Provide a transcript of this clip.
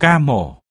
ca mổ.